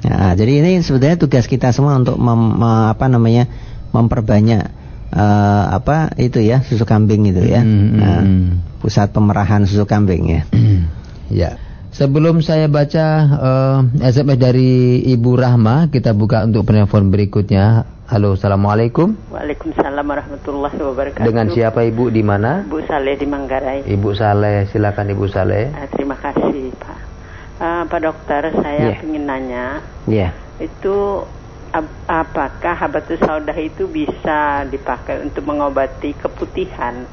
ya. Jadi ini sebenarnya tugas kita semua untuk mem, apa namanya memperbanyak uh, apa itu ya susu kambing itu ya. Mm -hmm. nah, pusat pemerahan susu kambing ya. ya. Sebelum saya baca uh, eh, SMS dari Ibu Rahma, kita buka untuk penelpon berikutnya. Halo, assalamualaikum. Waalaikumsalam warahmatullahi wabarakatuh. Dengan siapa Ibu di mana? Ibu Saleh di Manggarai. Ibu Saleh, silakan Ibu Saleh. Uh, terima kasih Pak. Uh, Pak Dokter, saya yeah. ingin nanya. Yeah. Itu apakah habatus saudah itu bisa dipakai untuk mengobati keputihan?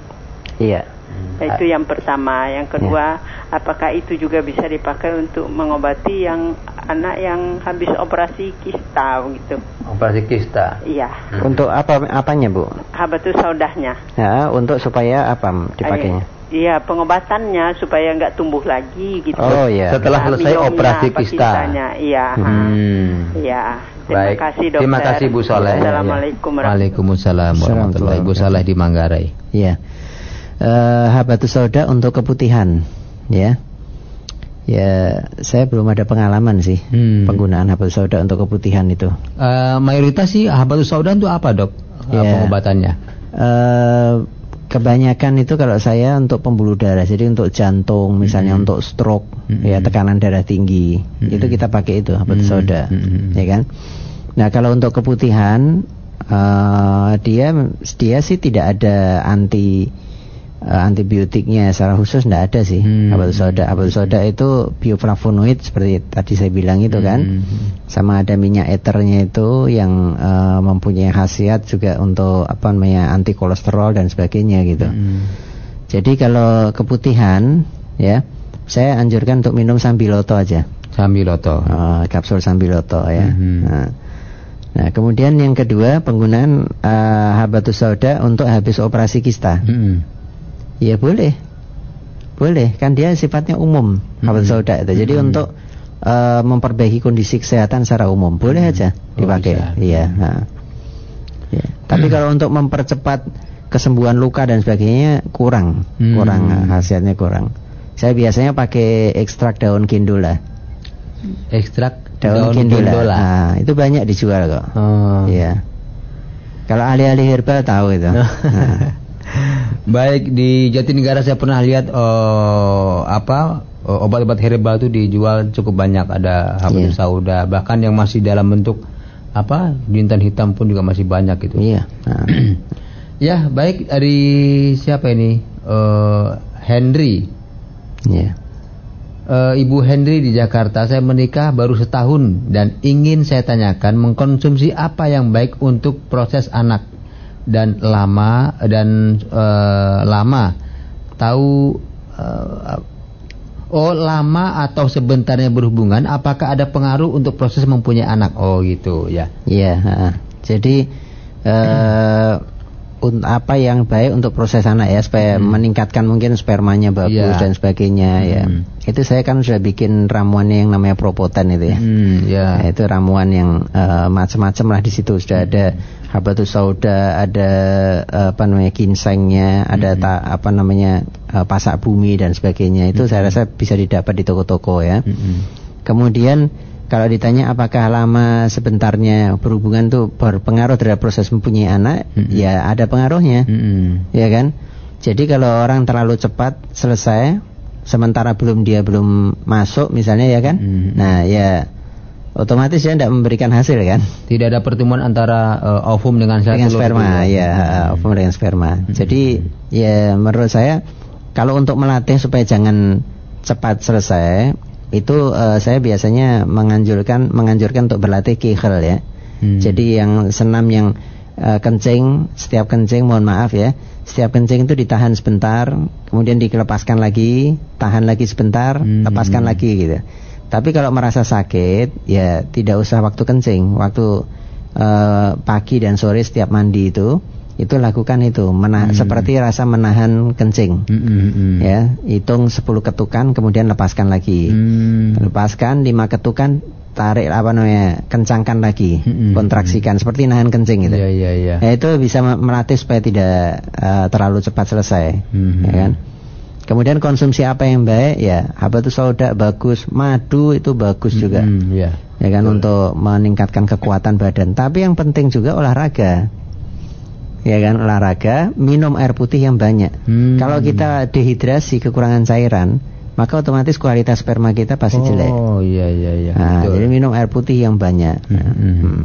Iya. Nah, itu yang pertama. Yang kedua, ya. apakah itu juga bisa dipakai untuk mengobati yang anak yang habis operasi kista gitu? Operasi kista. Iya. Hmm. Untuk apa apanya, Bu? Habatus saudahnya. Ya, untuk supaya apa dipakainya? Iya, pengobatannya supaya nggak tumbuh lagi gitu. Oh iya. Setelah selesai operasi kista. Iya. Hmm. Iya. Terima Baik. kasih dokter. Terima kasih Bu Saleh. Assalamualaikum Waalaikumsalam warahmatullahi Bu Saleh di Manggarai. Iya. Uh, habatus sauda untuk keputihan, ya. Ya, saya belum ada pengalaman sih hmm. penggunaan habatus sauda untuk keputihan itu. Uh, mayoritas sih habatus sauda itu apa, Dok? Ya. Pengobatannya? Uh, kebanyakan itu kalau saya untuk pembuluh darah, jadi untuk jantung, misalnya -hmm. untuk stroke, -hmm. ya tekanan darah tinggi, -hmm. itu kita pakai itu habatus -hmm. sauda, -hmm. ya kan? Nah kalau untuk keputihan, uh, dia dia sih tidak ada anti uh, antibiotiknya secara khusus tidak ada sih hmm. apel soda apel soda itu bioflavonoid seperti tadi saya bilang itu kan hmm. sama ada minyak eternya itu yang uh, mempunyai khasiat juga untuk apa namanya anti kolesterol dan sebagainya gitu hmm. jadi kalau keputihan ya saya anjurkan untuk minum sambiloto aja sambiloto uh, kapsul sambiloto ya hmm. nah, Nah, kemudian yang kedua penggunaan uh, habatus sauda untuk habis operasi kista. Hmm. Ya boleh. Boleh, kan dia sifatnya umum hmm. sauda itu. Jadi hmm. untuk uh, memperbaiki kondisi kesehatan secara umum boleh hmm. aja oh, dipakai. Oh, iya. Nah. Ya. Tapi hmm. kalau untuk mempercepat kesembuhan luka dan sebagainya kurang, hmm. kurang khasiatnya kurang. Saya biasanya pakai ekstrak daun gindula. Ekstrak daun, daun gindula. gindula. Nah, itu banyak dijual kok. Oh. Iya. Kalau ahli-ahli herbal tahu itu. nah. Baik di Jatinegara saya pernah lihat uh, apa uh, obat-obat herbal itu dijual cukup banyak ada habatus yeah. sauda bahkan yang masih dalam bentuk apa jintan hitam pun juga masih banyak itu. Iya. Yeah. ya baik dari siapa ini uh, Henry. Iya. Yeah. Uh, Ibu Henry di Jakarta saya menikah baru setahun dan ingin saya tanyakan mengkonsumsi apa yang baik untuk proses anak dan lama dan uh, lama tahu uh, oh lama atau sebentarnya berhubungan apakah ada pengaruh untuk proses mempunyai anak oh gitu ya iya yeah, jadi uh, un- apa yang baik untuk proses anak ya supaya meningkatkan mungkin spermanya bagus Iya. dan sebagainya ya. Hmm. Itu saya kan sudah bikin ramuannya yang namanya propotan itu ya. Hmm, ya. Nah, itu ramuan yang eh, macam-macam lah di situ sudah ada habatus sauda, ada apa namanya ginsengnya, ada ta- apa namanya eh, pasak bumi dan sebagainya. Itu saya rasa bisa didapat di toko-toko ya. Mm-mm. Kemudian kalau ditanya apakah lama sebentarnya berhubungan itu berpengaruh terhadap proses mempunyai anak, Mm-mm. ya ada pengaruhnya, Mm-mm. ya kan? Jadi kalau orang terlalu cepat selesai, sementara belum dia belum masuk misalnya ya kan, Mm-mm. nah ya otomatis dia tidak memberikan hasil kan? Tidak ada pertemuan antara eh, ovum dengan dengan sperma itu ya ovum dengan sperma jadi ya menurut saya kalau untuk melatih supaya jangan cepat selesai itu eh, saya biasanya menganjurkan menganjurkan untuk berlatih kegel ya Hmm. jadi yang senam yang eh, kencing setiap kencing mohon maaf ya setiap kencing itu ditahan sebentar kemudian dilepaskan lagi tahan lagi sebentar Hmm. lepaskan lagi gitu tapi kalau merasa sakit ya tidak usah waktu kencing waktu eh, pagi dan sore setiap mandi itu itu lakukan itu mena- Hmm. seperti rasa menahan kencing Mm-mm, mm. ya hitung 10 ketukan kemudian lepaskan lagi Hmm. lepaskan 5 ketukan tarik apa namanya kencangkan lagi Mm-mm. kontraksikan seperti nahan kencing gitu Iya, iya, iya. Ya, itu bisa me- melatih supaya tidak eh, terlalu cepat selesai Mhm. ya kan kemudian konsumsi apa yang baik ya habatus sauda bagus madu itu bagus juga Mm, iya. ya kan untuk meningkatkan kekuatan badan tapi yang penting juga olahraga ya kan olahraga minum air putih yang banyak Hmm. kalau kita dehidrasi kekurangan cairan maka otomatis kualitas sperma kita pasti jelek Oh, iya, iya, iya. nah, Betul. jadi minum air putih yang banyak Mm-mm. Hmm.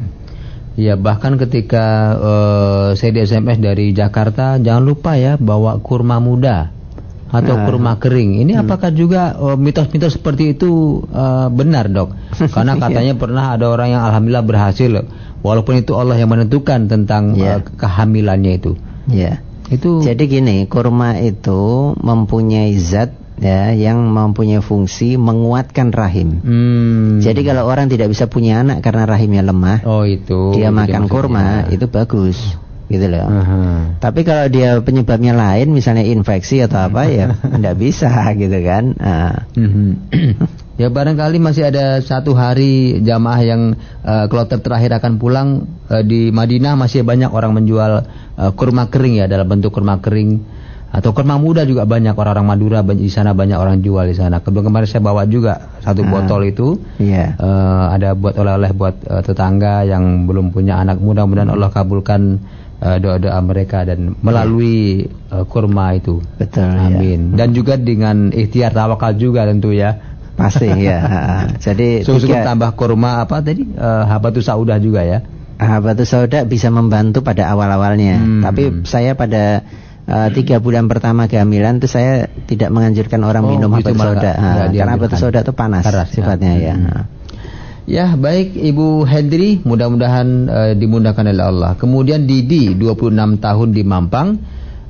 Ya bahkan ketika eh, saya di SMS dari Jakarta jangan lupa ya bawa kurma muda atau Ah. kurma kering. Ini Hmm. apakah juga eh, mitos-mitos seperti itu eh, benar dok? Karena Iya. katanya pernah ada orang yang alhamdulillah berhasil, walaupun itu Allah yang menentukan tentang Iya. eh, kehamilannya itu. ya Itu Jadi gini, kurma itu mempunyai zat ya yang mempunyai fungsi menguatkan rahim. Hmm. Jadi kalau orang tidak bisa punya anak karena rahimnya lemah, oh itu dia itu makan maksudnya. kurma itu bagus, gitu loh. Aha. Tapi kalau dia penyebabnya lain, misalnya infeksi atau apa ya, tidak bisa gitu kan. Mhm. ya barangkali masih ada satu hari jamaah yang eh, kloter terakhir akan pulang eh, di Madinah masih banyak orang menjual eh, kurma kering ya dalam bentuk kurma kering atau kurma muda juga banyak orang-orang Madura di sana banyak orang jual di sana. Kebetulan kemarin saya bawa juga satu Ah. botol itu. Iya. Eh, ada buat oleh-oleh buat eh, tetangga yang belum punya anak. Mudah-mudahan Allah kabulkan doa-doa mereka dan melalui eh, kurma itu. Betul. ya. Amin. Dan juga dengan ikhtiar tawakal juga tentu ya. Pasti ya. Jadi Susu tiga tambah kurma apa tadi? Eh, habatus saudah juga ya. habatus sauda bisa membantu pada awal-awalnya. Hmm. Tapi saya pada eh, tiga bulan pertama kehamilan itu saya tidak menganjurkan orang Oh, minum habatus malah sauda. nggak- Ah, nggak karena habatus sauda itu panas, Keras, ya. sifatnya ya. Hmm. Ya baik Ibu Hendri mudah-mudahan eh, dimudahkan oleh Allah. Kemudian Didi 26 tahun di Mampang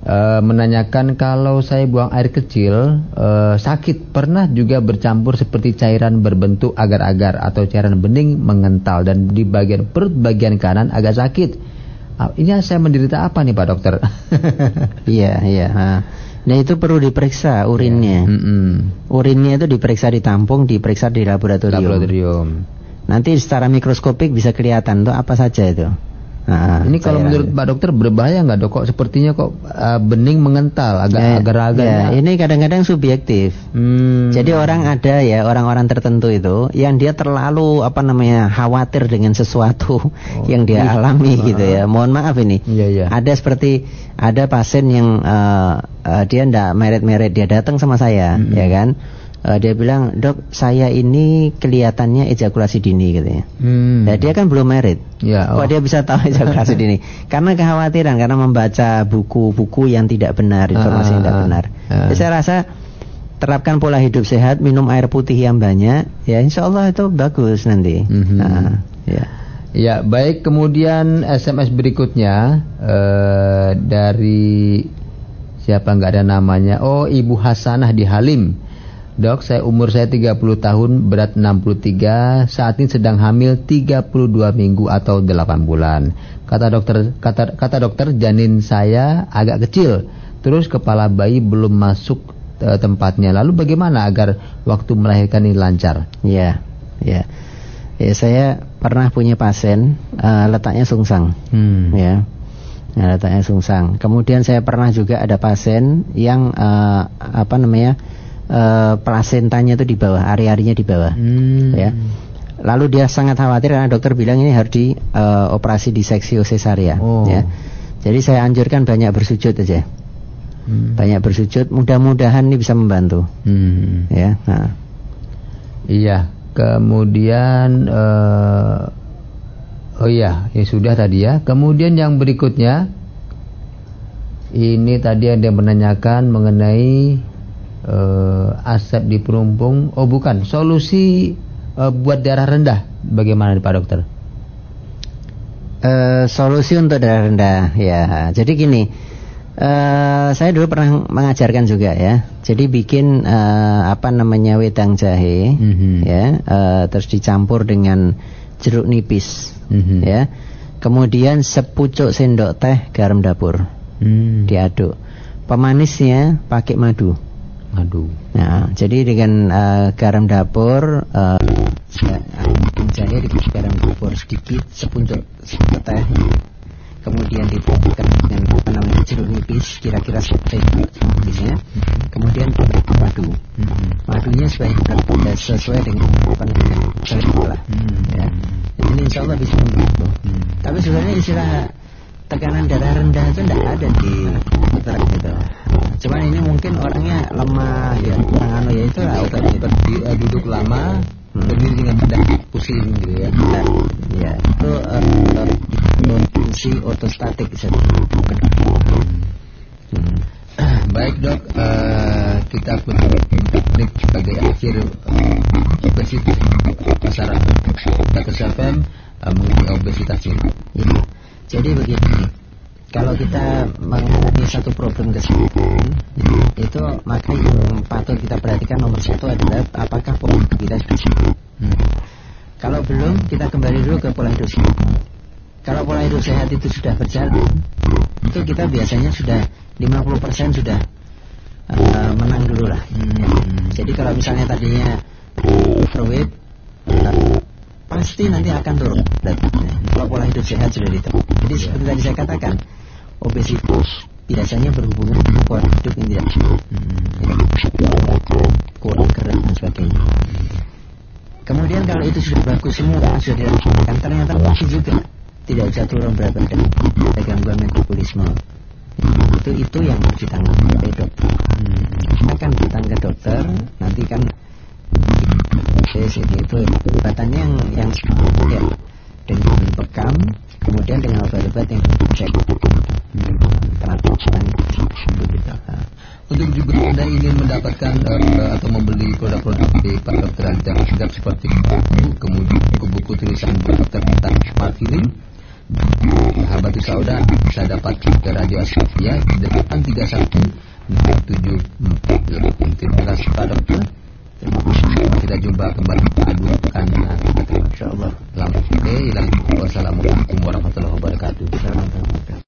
eh, menanyakan kalau saya buang air kecil eh, sakit pernah juga bercampur seperti cairan berbentuk agar-agar atau cairan bening mengental dan di bagian perut bagian kanan agak sakit. Ah, Ini saya menderita apa nih Pak Dokter? Iya, iya. ah. Nah itu perlu diperiksa urinnya. Mm-mm. Urinnya itu diperiksa di tampung, diperiksa di laboratorium. Laboratorium. Nanti secara mikroskopik bisa kelihatan tuh apa saja itu. Ah, Ini kalau menurut Pak Dokter berbahaya nggak dok? Kok sepertinya kok eh, bening mengental, agak Ya, agar-agar. ya, ini kadang-kadang subjektif. Hmm. Jadi orang ada ya orang-orang tertentu itu yang dia terlalu apa namanya khawatir dengan sesuatu yang dia iya. alami gitu ya. Mohon maaf ini. Iya, iya. Ada seperti ada pasien yang eh, eh, dia ndak meret-meret dia datang sama saya Mm-mm. ya kan. Eh, dia bilang dok saya ini kelihatannya ejakulasi dini katanya. Hmm. Nah, dia kan belum merit. Ya, Kok oh. dia bisa tahu ejakulasi dini? Karena kekhawatiran karena membaca buku-buku yang tidak benar, informasi yang tidak Ah, benar. ah. Jadi saya rasa terapkan pola hidup sehat, minum air putih yang banyak, ya insya Allah itu bagus nanti. Mhm. Nah, ya. Ya, baik. Kemudian SMS berikutnya eh, dari siapa nggak ada namanya? Oh, Ibu Hasanah di Halim. Dok, saya umur saya 30 tahun, berat 63, saat ini sedang hamil 32 minggu atau 8 bulan. Kata dokter kata kata dokter janin saya agak kecil. Terus kepala bayi belum masuk e, tempatnya. Lalu bagaimana agar waktu melahirkan ini lancar? Ya, ya. Ya, saya pernah punya pasien uh, letaknya sungsang. Hmm. Ya. Nah, letaknya sungsang. Kemudian saya pernah juga ada pasien yang uh, apa namanya? Uh, plasentanya itu di bawah, ari-arinya di bawah. Hmm. Ya. Lalu dia sangat khawatir karena dokter bilang ini harus di uh, operasi diseksio cesaria Oh. ya. Jadi saya anjurkan banyak bersujud aja. Hmm. Banyak bersujud, mudah-mudahan ini bisa membantu Hmm. ya. Nah. Iya, kemudian eh, oh iya, ya sudah tadi ya. Kemudian yang berikutnya ini tadi ada yang menanyakan mengenai eh, asap di perumpung. Oh bukan, solusi eh, buat darah rendah bagaimana Pak Dokter? Eh, solusi untuk darah rendah ya. Jadi gini, eh, saya dulu pernah mengajarkan juga ya. Jadi bikin eh, apa namanya wedang jahe, Mhm. ya, eh, terus dicampur dengan jeruk nipis, Mhm. ya. Kemudian sepucuk sendok teh garam dapur Hmm. diaduk. Pemanisnya pakai madu. Aduh. Nah, jadi dengan eh, garam dapur, uh, jahe dikasih garam dapur sedikit, sepuncuk teh, kemudian ditambahkan dengan apa namanya jeruk nipis, kira-kira seperti nipisnya, kemudian tambahkan madu. Madunya tidak sesuai dengan apa namanya lah. Hmm. Ya. Jadi insya Allah bisa membantu. Hmm. Tapi sebenarnya istilah tekanan darah rendah itu tidak ada di dokter gitu. Cuman ini mungkin orangnya lemah ya, kurang anu ya itu lah. Seperti eh, duduk lama, Hmm. berdiri dengan mudah pusing gitu ya. Nah, ya itu uh, fungsi otostatik bisa Hmm. Baik dok, eh, kita teknik sebagai akhir uh, obesitas masyarakat Dr. Syafem uh, mengenai obesitas ini. Ya. Jadi begini, kalau kita mengalami satu problem kesehatan, itu maka yang patut kita perhatikan nomor satu adalah apakah pola hidup kita sudah sehat. Hmm. Kalau belum, kita kembali dulu ke pola hidup sehat. Kalau pola hidup sehat itu sudah berjalan, itu kita biasanya sudah 50% sudah uh, menang dulu lah. Hmm. Jadi kalau misalnya tadinya overweight, uh, pasti nanti akan turun. Kalau pola hidup sehat sudah diterapkan. Jadi seperti tadi saya katakan, obesitas biasanya berhubungan dengan pola hidup yang tidak sehat, kurang gerak dan sebagainya. Kemudian kalau itu sudah bagus semua sudah dilakukan, ternyata masih juga tidak bisa turun berat badan, ada gangguan metabolisme. Itu itu yang harus ditangani oleh dokter. Akan datang ke dokter, nanti kan ini itu obatannya yang yang ya, dengan bekam, kemudian dengan obat-obat yang? Begitu. Nah, Untuk juga anda ingin mendapatkan eh, atau membeli produk-produk di Pak Dokter Anda Segap seperti buku, kemudian buku-buku tulisan Dokter tentang Smart Healing, Sahabat Sauda bisa dapat ke Radio Asafia di 831 Terima kasih Pak Dokter. Kita jumpa kembali mendatang. Insyaallah. Sore. Wassalamualaikum warahmatullahi wabarakatuh.